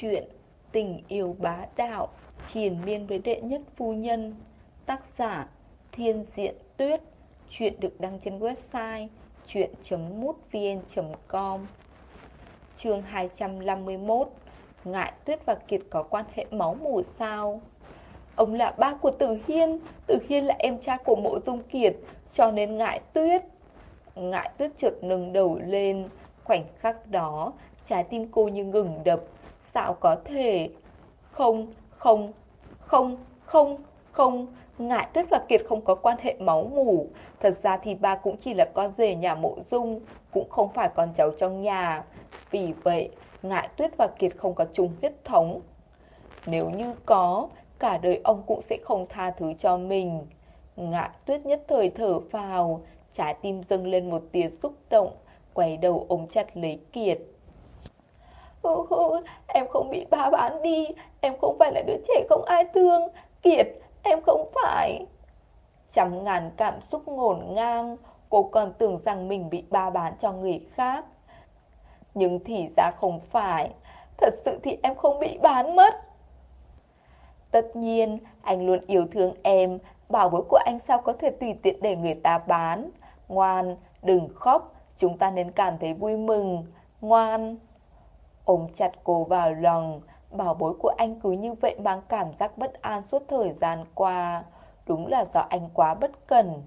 Chuyện, Tình yêu bá đạo, Triền miên với đệ nhất phu nhân, Tác giả Thiên Diện Tuyết. Chuyện được đăng trên website chuyện.mútvn.com Chương 251 Ngại Tuyết và Kiệt có quan hệ máu mủ sao? Ông là ba của Tử Hiên Tử Hiên là em trai của mộ dung Kiệt, Cho nên ngại Tuyết. Ngại Tuyết chợt nâng đầu lên, Khoảnh khắc đó, Trái tim cô như ngừng đập. Sao có thể? Không, không, không, không, không. Ngại Tuyết và Kiệt không có quan hệ máu mủ. Thật ra thì ba cũng chỉ là con rể nhà mộ dung Cũng không phải con cháu trong nhà. Vì vậy Ngại Tuyết và Kiệt không có chung huyết thống. Nếu như có Cả đời ông cũng sẽ không tha thứ cho mình. Ngại Tuyết nhất thời thở vào Trái tim dâng lên một tia xúc động Quay đầu ôm chặt lấy Kiệt. Hư hư, em không bị ba bán đi, em không phải là đứa trẻ không ai thương. Kiệt, em không phải. Trăm ngàn cảm xúc ngổn ngang, cô còn tưởng rằng mình bị ba bán cho người khác. Nhưng thì ra không phải, thật sự thì em không bị bán mất. Tất nhiên, anh luôn yêu thương em, bảo bối của anh sao có thể tùy tiện để người ta bán. Ngoan, đừng khóc, chúng ta nên cảm thấy vui mừng. Ngoan ôm chặt cô vào lòng. Bảo bối của anh cứ như vậy mang cảm giác bất an suốt thời gian qua. Đúng là do anh quá bất cần.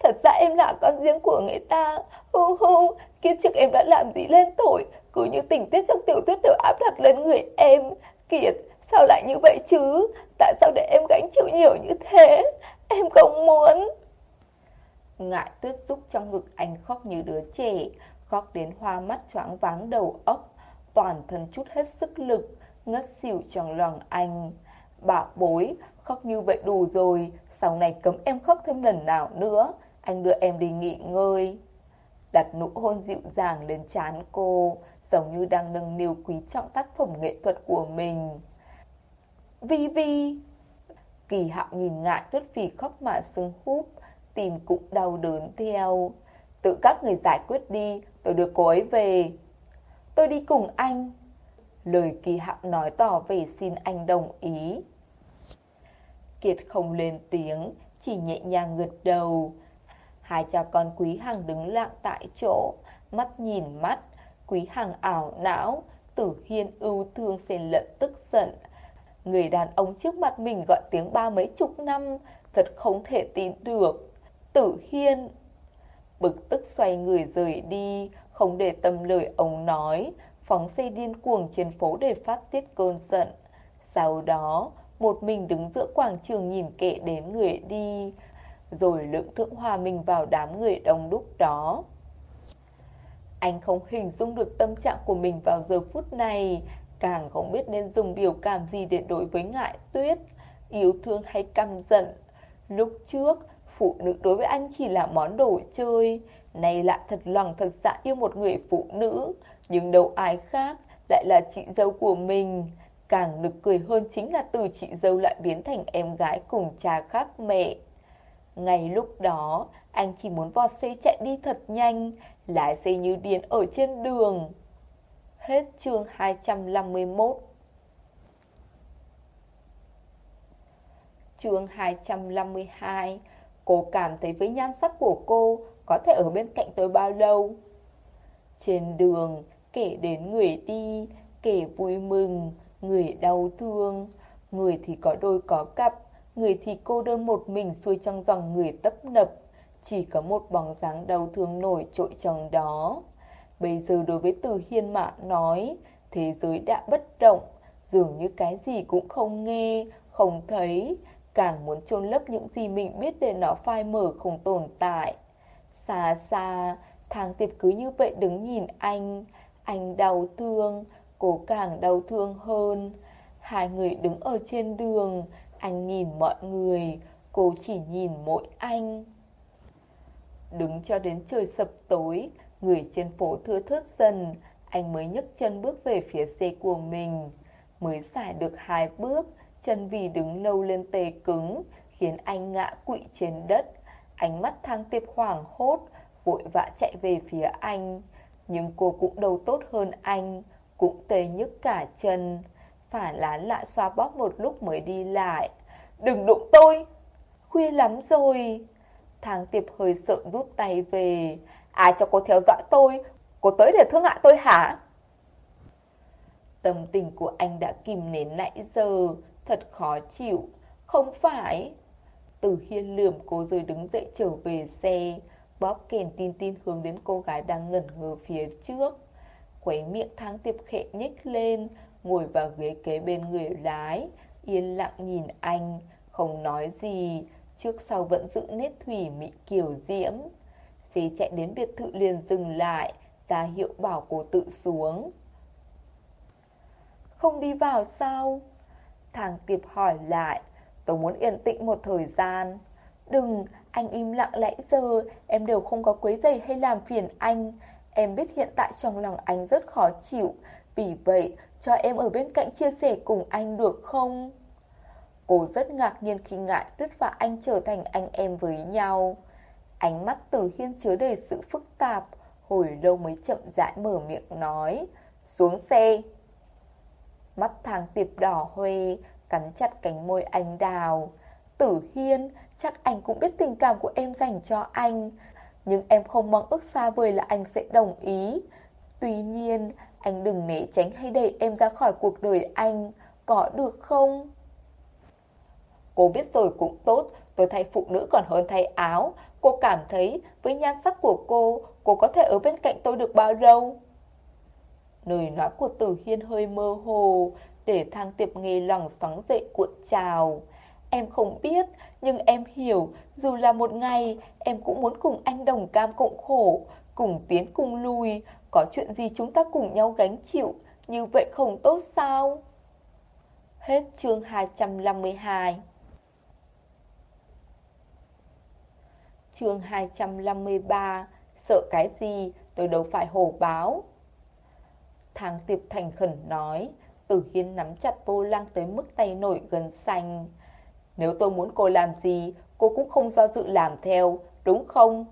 Thật ra em là con riêng của người ta. Hu hu, kiếp trước em đã làm gì lên tội. Cứ như tình tiết trong tiểu thuyết đều áp đặt lên người em. Kiệt, sao lại như vậy chứ? Tại sao để em gánh chịu nhiều như thế? Em không muốn. Ngại tuyết giúp trong ngực anh khóc như đứa trẻ, khóc đến hoa mắt choáng váng đầu óc toàn thân chút hết sức lực, ngất xỉu trong lòng anh. Bảo bối, khóc như vậy đủ rồi, sau này cấm em khóc thêm lần nào nữa, anh đưa em đi nghỉ ngơi. Đặt nụ hôn dịu dàng lên trán cô, giống như đang nâng niu quý trọng tác phẩm nghệ thuật của mình. Vi Vi Kỳ hạo nhìn ngại tuyết vì khóc mà sưng húp, tìm cũng đau đớn theo. Tự các người giải quyết đi, tôi đưa cô ấy về. Tôi đi cùng anh. Lời kỳ hạo nói tỏ về xin anh đồng ý. Kiệt không lên tiếng, chỉ nhẹ nhàng gật đầu. Hai cha con Quý Hằng đứng lặng tại chỗ, mắt nhìn mắt, Quý Hằng ảo não, Tử Hiên ưu thương xen lẫn tức giận. Người đàn ông trước mặt mình gọi tiếng ba mấy chục năm, thật không thể tin được. Tử Hiên Bực tức xoay người rời đi, không để tâm lời ông nói, phóng xe điên cuồng trên phố để phát tiết cơn giận. Sau đó, một mình đứng giữa quảng trường nhìn kệ đến người đi, rồi lưỡng thượng hòa mình vào đám người đông đúc đó. Anh không hình dung được tâm trạng của mình vào giờ phút này, càng không biết nên dùng biểu cảm gì để đối với ngại tuyết, yêu thương hay căm giận. Lúc trước, phụ nữ đối với anh chỉ là món đồ chơi, nay lại thật lòng thật dạ yêu một người phụ nữ, nhưng đâu ai khác lại là chị dâu của mình. Càng nực cười hơn chính là từ chị dâu lại biến thành em gái cùng cha khác mẹ. Ngay lúc đó, anh chỉ muốn vò xe chạy đi thật nhanh, lái xe như điên ở trên đường. Hết chương 251 Chương 252 Cô cảm thấy với nhan sắc của cô có thể ở bên cạnh tôi bao lâu. Trên đường, kể đến người đi, kể vui mừng, người đau thương, người thì có đôi có cặp, người thì cô đơn một mình xuôi trong dòng người tấp nập, chỉ có một bóng dáng đau thương nổi trội trong đó. Bây giờ đối với Từ Hiên Mạ nói, thế giới đã bất động, dường như cái gì cũng không nghe, không thấy, càng muốn chôn lấp những gì mình biết để nó phai mở không tồn tại. Xa xa, thang tiệp cứ như vậy đứng nhìn anh, anh đau thương, cô càng đau thương hơn. Hai người đứng ở trên đường, anh nhìn mọi người, cô chỉ nhìn mỗi anh. Đứng cho đến trời sập tối, người trên phố thưa thớt dần, anh mới nhấc chân bước về phía xe của mình. Mới xài được hai bước, chân vì đứng lâu lên tê cứng, khiến anh ngã quỵ trên đất. Ánh mắt thang tiệp hoảng hốt, vội vã chạy về phía anh. Nhưng cô cũng đâu tốt hơn anh. cũng tê nhức cả chân, phải lán lại xoa bóp một lúc mới đi lại. Đừng đụng tôi! Khuya lắm rồi. thang Tiệp hơi sợ rút tay về. Ai cho cô theo dõi tôi? Cô tới để thương hại tôi hả? Tâm tình của anh đã kìm nén nãy giờ, thật khó chịu. Không phải. Từ hiên lườm cô rồi đứng dậy trở về xe, bóp kèn tin tin hướng đến cô gái đang ngẩn ngơ phía trước. Quấy miệng thang tiệp khẽ nhếch lên, ngồi vào ghế kế bên người lái, yên lặng nhìn anh, không nói gì, trước sau vẫn giữ nét thủy mị kiều diễm. Xe chạy đến biệt thự liền dừng lại, ra hiệu bảo cô tự xuống. Không đi vào sao? Thằng Tiệp hỏi lại, tôi muốn yên tĩnh một thời gian. Đừng, anh im lặng lẽ giờ, em đều không có quấy giày hay làm phiền anh. Em biết hiện tại trong lòng anh rất khó chịu, vì vậy cho em ở bên cạnh chia sẻ cùng anh được không? Cô rất ngạc nhiên khi ngại đứt và anh trở thành anh em với nhau. Ánh mắt Tử Hiên chứa đầy sự phức tạp, hồi lâu mới chậm rãi mở miệng nói. Xuống xe. Mắt thằng tiệp đỏ hoe, cắn chặt cánh môi anh đào. Tử Hiên, chắc anh cũng biết tình cảm của em dành cho anh. Nhưng em không mong ước xa vời là anh sẽ đồng ý. Tuy nhiên, anh đừng né tránh hay đẩy em ra khỏi cuộc đời anh, có được không? Cô biết rồi cũng tốt, tôi thay phụ nữ còn hơn thay áo. Cô cảm thấy với nhan sắc của cô, cô có thể ở bên cạnh tôi được bao lâu? Lời nói của Tử Hiên hơi mơ hồ, để thang tiệp nghe lòng sóng dậy cuộn trào. Em không biết, nhưng em hiểu, dù là một ngày, em cũng muốn cùng anh đồng cam cộng khổ, cùng tiến cùng lui, có chuyện gì chúng ta cùng nhau gánh chịu, như vậy không tốt sao? Hết chương 252 chương 253 Sợ cái gì, tôi đâu phải hổ báo. Thang Tiệp thành khẩn nói. Tử Hiên nắm chặt vô lăng tới mức tay nổi gần xanh Nếu tôi muốn cô làm gì Cô cũng không do dự làm theo Đúng không?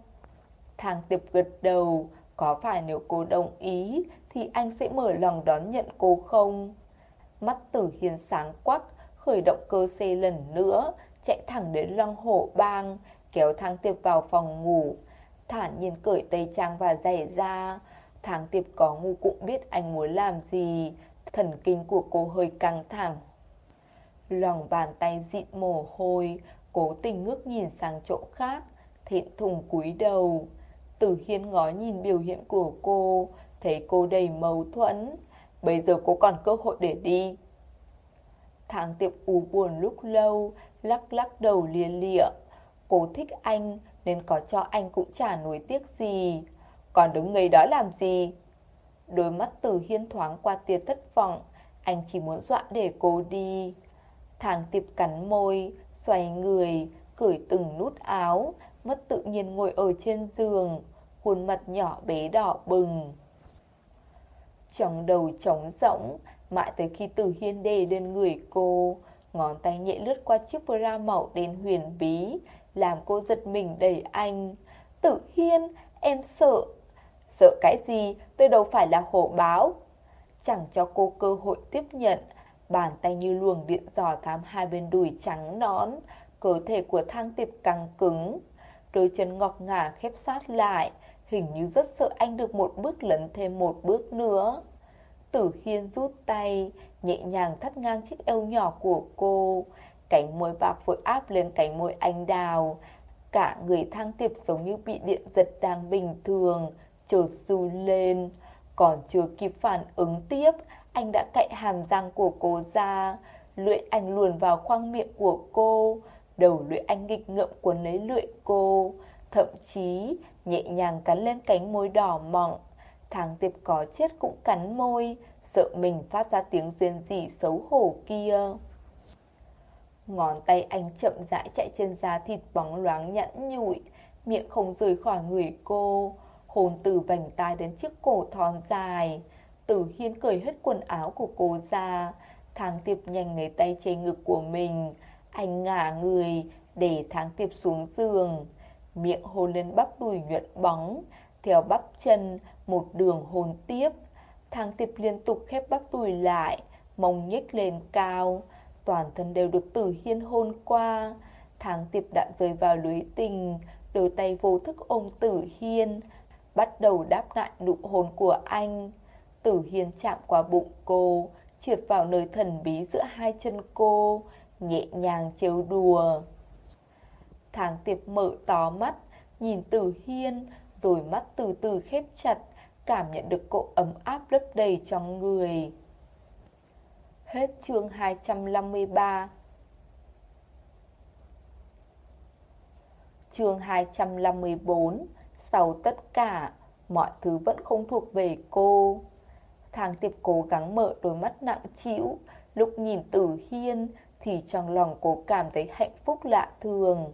Thang Tiệp gật đầu Có phải nếu cô đồng ý Thì anh sẽ mở lòng đón nhận cô không? Mắt Tử Hiên sáng quắc Khởi động cơ xe lần nữa Chạy thẳng đến Long hổ bang kéo Thang Tiệp vào phòng ngủ, thản nhiên cởi tây trang và giày ra. Thang Tiệp có ngu cũng biết anh muốn làm gì, thần kinh của cô hơi căng thẳng. Lòng bàn tay dịn mồ hôi, cố tình ngước nhìn sang chỗ khác, thiện thùng cúi đầu. Tử Hiên ngó nhìn biểu hiện của cô, thấy cô đầy mâu thuẫn. Bây giờ cô còn cơ hội để đi. Thằng tiệp u buồn lúc lâu, lắc lắc đầu lia lịa. Cô thích anh nên có cho anh cũng chả nuối tiếc gì. Còn đứng ngây đó làm gì? Đôi mắt từ hiên thoáng qua tia thất vọng. Anh chỉ muốn dọa để cô đi. Thằng tiệp cắn môi, xoay người, cởi từng nút áo, mất tự nhiên ngồi ở trên giường, khuôn mặt nhỏ bé đỏ bừng. Trong đầu trống rỗng, mãi tới khi Tử Hiên đề lên người cô, ngón tay nhẹ lướt qua chiếc bra màu đen huyền bí, làm cô giật mình đẩy anh. Tử Hiên, em sợ. Sợ cái gì, tôi đâu phải là hổ báo. Chẳng cho cô cơ hội tiếp nhận, bàn tay như luồng điện dò thám hai bên đùi trắng nón, cơ thể của thang tiệp căng cứng. Đôi chân ngọc ngà khép sát lại, hình như rất sợ anh được một bước lấn thêm một bước nữa. Tử Hiên rút tay, nhẹ nhàng thắt ngang chiếc eo nhỏ của cô, Cánh môi bạc vội áp lên cánh môi anh đào Cả người thang tiệp giống như bị điện giật đang bình thường Chợt du lên. Còn chưa kịp phản ứng tiếp Anh đã cạy hàm răng của cô ra. Lưỡi anh luồn vào khoang miệng của cô. Đầu lưỡi anh nghịch ngợm cuốn lấy lưỡi cô. Thậm chí nhẹ nhàng cắn lên cánh môi đỏ mọng. Thang tiệp có chết cũng cắn môi Sợ mình phát ra tiếng rên rỉ xấu hổ kia. Ngón tay anh chậm rãi chạy trên da thịt bóng loáng nhẵn nhụi, miệng không rời khỏi người cô, hồn từ vành tai đến chiếc cổ thon dài. Tử Hiên cởi hết quần áo của cô ra, Thang Tiệp nhanh lấy tay che ngực của mình, anh ngả người để Thang Tiệp xuống giường, miệng hôn lên bắp đùi nhuận bóng, theo bắp chân một đường hôn tiếp. Thang tiệp liên tục khép bắp đùi lại, mông nhếch lên cao, toàn thân đều được tử hiên hôn qua. Thang tiệp đã rơi vào lưới tình, đôi tay vô thức ôm tử hiên, bắt đầu đáp lại nụ hôn của anh. Tử hiên chạm qua bụng cô, trượt vào nơi thần bí giữa hai chân cô, nhẹ nhàng trêu đùa. Thang tiệp mở to mắt, nhìn tử hiên, rồi mắt từ từ khép chặt, cảm nhận được cỗ ấm áp lấp đầy trong người. Hết chương 253 Chương 254 sau tất cả, mọi thứ vẫn không thuộc về cô. Thang tiệp cố gắng mở đôi mắt nặng chịu, lúc nhìn Tử Hiên thì trong lòng cô cảm thấy hạnh phúc lạ thường.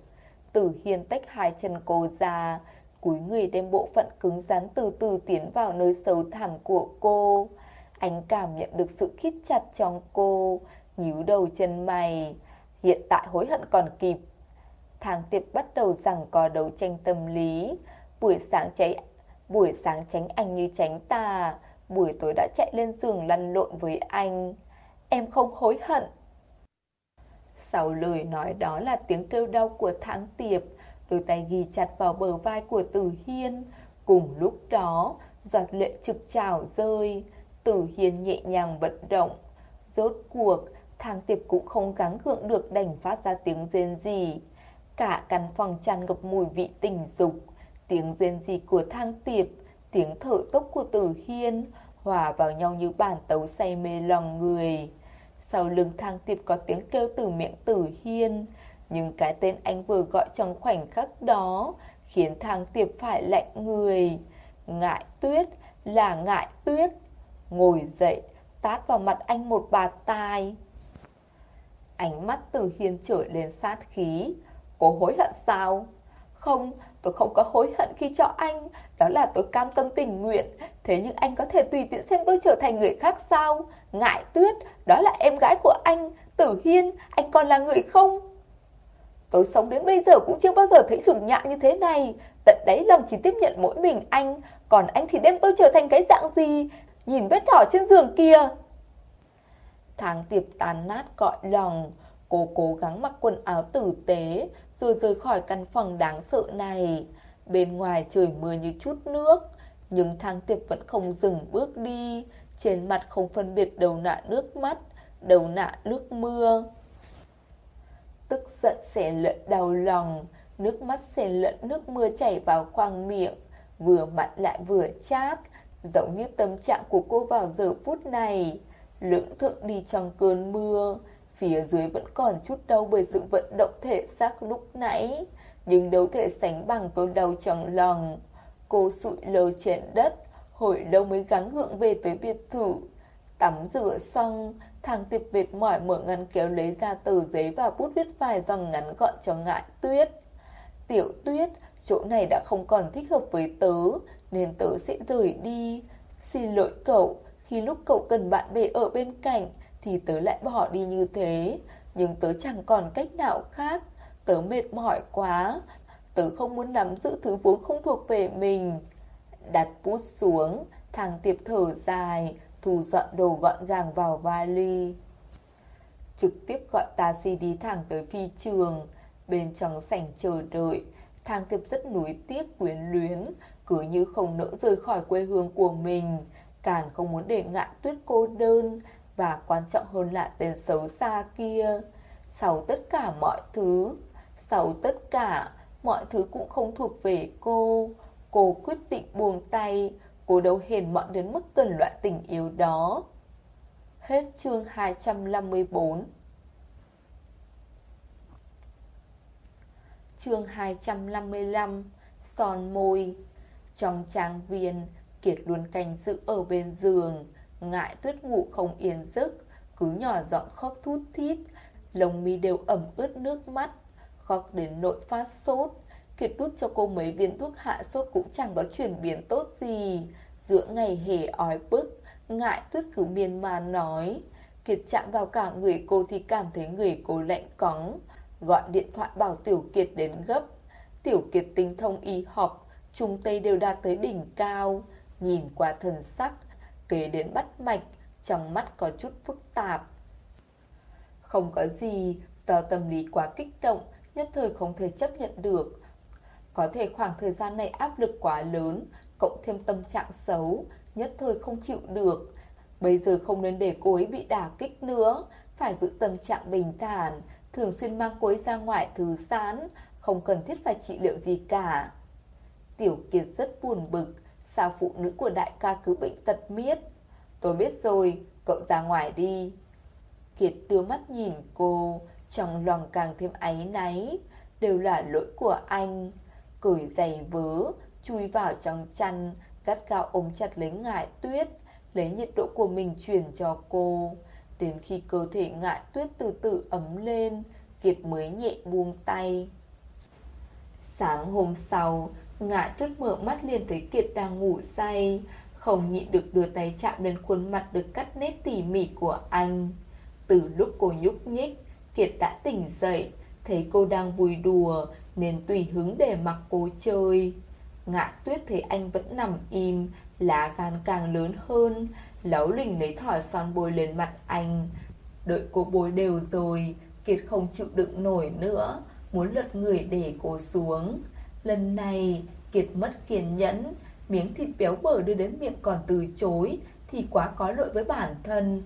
Tử Hiên tách hai chân cô ra, cúi người đem bộ phận cứng rắn từ từ tiến vào nơi sâu thẳm của cô. Anh cảm nhận được sự khít chặt trong cô, nhíu đầu chân mày. Hiện tại hối hận còn kịp. Thang tiệp bắt đầu rằng có đấu tranh tâm lý. Buổi sáng cháy, buổi sáng tránh anh như tránh tà. Buổi tối đã chạy lên giường lăn lộn với anh. Em không hối hận. Sau lời nói đó là tiếng kêu đau của tháng tiệp, đôi tay ghi chặt vào bờ vai của Tử Hiên. Cùng lúc đó, giọt lệ trực trào rơi, Tử Hiên nhẹ nhàng vận động. Rốt cuộc, thang tiệp cũng không gắng gượng được đành phát ra tiếng rên gì. Cả căn phòng tràn ngập mùi vị tình dục, tiếng rên rỉ của thang tiệp, tiếng thở tốc của Tử Hiên, hòa vào nhau như bản tấu say mê lòng người. Sau lưng thang tiệp có tiếng kêu từ miệng tử hiên Nhưng cái tên anh vừa gọi trong khoảnh khắc đó Khiến thang tiệp phải lạnh người Ngại tuyết là ngại tuyết Ngồi dậy tát vào mặt anh một bạt tai Ánh mắt tử hiên trở lên sát khí Cô hối hận sao? Không, tôi không có hối hận khi cho anh. Đó là tôi cam tâm tình nguyện. Thế nhưng anh có thể tùy tiện xem tôi trở thành người khác sao? Ngại tuyết Đó là em gái của anh. Tử Hiên Anh còn là người không? Tôi sống đến bây giờ cũng chưa bao giờ thấy trùng nhạ như thế này. Tận đấy lòng chỉ tiếp nhận mỗi mình anh. Còn anh thì đem tôi trở thành cái dạng gì? Nhìn vết đỏ trên giường kia. Tháng tiệp tàn nát cõi lòng. Cô cố gắng mặc quần áo tử tế rồi rời khỏi căn phòng đáng sợ này. Bên ngoài trời mưa như chút nước, Nhưng thang tiệp vẫn không dừng bước đi. Trên mặt không phân biệt đầu nạ nước mắt, Đầu nạ nước mưa. Tức giận xẻ lẫn đau lòng, Nước mắt xẻ lẫn nước mưa chảy vào khoang miệng. Vừa mặn lại vừa chát, Giống như tâm trạng của cô vào giờ phút này. Lưỡng thượng đi trong cơn mưa Phía dưới vẫn còn chút đau bởi sự vận động thể xác lúc nãy, Nhưng đấu thể sánh bằng cơn đau trong lòng. Cô sụi lờ trên đất, Hồi lâu mới gắng gượng về tới biệt thự. Tắm rửa xong, Thằng tiệp mệt mỏi mở ngăn kéo lấy ra tờ giấy và bút viết vài dòng ngắn gọn cho ngại tuyết. Tiểu tuyết, Chỗ này đã không còn thích hợp với tớ, Nên tớ sẽ rời đi. Xin lỗi cậu, Khi lúc cậu cần bạn bè ở bên cạnh thì tớ lại bỏ đi như thế. Nhưng tớ chẳng còn cách nào khác. Tớ mệt mỏi quá. Tớ không muốn nắm giữ thứ vốn không thuộc về mình. Đặt bút xuống, Thằng tiệp thở dài, Thu dọn đồ gọn gàng vào vali. Trực tiếp gọi taxi đi thẳng tới phi trường. Bên trong sảnh chờ đợi Thang tiệp rất nuối tiếc, quyến luyến, Cứ như không nỡ rời khỏi quê hương của mình. Càng không muốn để ngạn tuyết cô đơn và quan trọng hơn là tên xấu xa kia. Sau tất cả mọi thứ, Sau tất cả Mọi thứ cũng không thuộc về cô. Cô quyết định buông tay. Cô đâu hèn mọn đến mức cần loại tình yêu đó. Hết chương 254 Chương 255 Son môi. Trong trang viên, Kiệt luôn canh giữ ở bên giường. Ngại tuyết ngủ không yên giấc, Cứ nhỏ giọng khóc thút thít. Lồng mi đều ẩm ướt nước mắt, Khóc đến nội phát sốt. Kiệt đút cho cô mấy viên thuốc hạ sốt cũng chẳng có chuyển biến tốt gì. Giữa ngày hè ói bức, Ngại tuyết cứ miên man nói. Kiệt chạm vào cả người cô thì cảm thấy người cô lạnh cóng. Gọi điện thoại bảo Tiểu Kiệt đến gấp. Tiểu Kiệt tinh thông y học Trung Tây đều đạt tới đỉnh cao. Nhìn qua thần sắc kế đến bắt mạch, trong mắt có chút phức tạp. Không có gì, do tâm lý quá kích động, nhất thời không thể chấp nhận được. Có thể khoảng thời gian này áp lực quá lớn, cộng thêm tâm trạng xấu, nhất thời không chịu được. Bây giờ không nên để cô ấy bị đả kích nữa, phải giữ tâm trạng bình thản, thường xuyên mang cô ấy ra ngoài thư giãn, không cần thiết phải trị liệu gì cả. Tiểu Kiệt rất buồn bực, sao phụ nữ của đại ca cứ bệnh tật miết. Tôi biết rồi, cậu ra ngoài đi. Kiệt đưa mắt nhìn cô, trong lòng càng thêm áy náy, đều là lỗi của anh. Cởi giày vớ, chui vào trong chăn, gắt gao ôm chặt lấy ngại tuyết, lấy nhiệt độ của mình truyền cho cô. Đến khi cơ thể ngại tuyết từ từ ấm lên, Kiệt mới nhẹ buông tay. Sáng hôm sau, ngã tuyết mở mắt liền thấy Kiệt đang ngủ say, không nhịn được đưa tay chạm lên khuôn mặt được cắt nét tỉ mỉ của anh. Từ lúc cô nhúc nhích, Kiệt đã tỉnh dậy, thấy cô đang vui đùa nên tùy hứng để mặc cô chơi. ngã tuyết thấy anh vẫn nằm im, lá gan càng lớn hơn, lấu lình lấy thỏi son bôi lên mặt anh. Đợi cô bôi đều rồi, Kiệt không chịu đựng nổi nữa, muốn lật người để cô xuống. Lần này, Kiệt mất kiên nhẫn, miếng thịt béo bở đưa đến miệng còn từ chối, thì quá có lỗi với bản thân.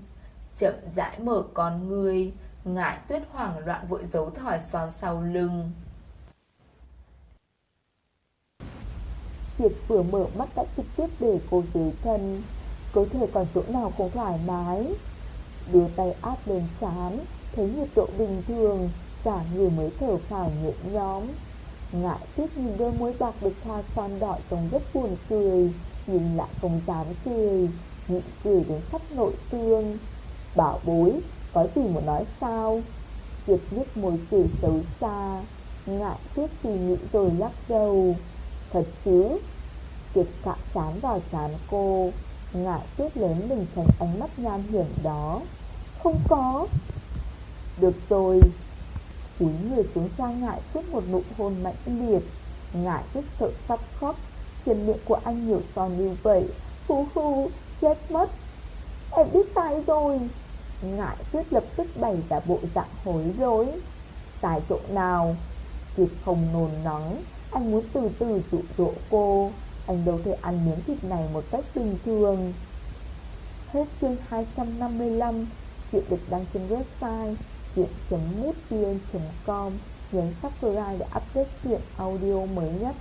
Chậm rãi mở con người, ngại tuyết hoảng loạn vội giấu thỏi son sau lưng. Kiệt vừa mở mắt đã trực tiếp để cô dưới thân cơ thể còn chỗ nào không thoải mái Đưa tay áp lên chán Thấy nhiệt độ bình thường Cả người mới thở phào nhẹ nhõm Ngại tuyết nhìn đôi môi bạc được thoa son đỏ trông rất buồn cười. Nhưng lại không dám cười Nhịn cười đến khắp nội tương Bảo bối, Có gì muốn nói sao? Kiệt nhếch môi cười xấu xa. Ngại tuyết suy nghĩ rồi lắc đầu. Thật chứ? Kiệt cạ chán vào chán cô. Ngại tuyết lớn mình tránh ánh mắt nhan hiểm đó. Không có. Được rồi. Cúi người xuống sang ngại tuyết một nụ hôn mạnh liệt Ngại rất sợ sắp khóc. Trên miệng của anh nhiều son như vậy. Hu hu chết mất. Em biết sai rồi. Ngại tuyết lập tức bày ra bộ dạng hối lỗi tại chỗ nào? Kiệt không nồn nóng. Anh muốn từ từ dụ dỗ cô. Anh đâu thể ăn miếng thịt này một cách bình thường. Hết chương 255 Chuyện được đăng trên website truyện.mútvn.com Nhấn subscribe để update truyện audio mới nhất.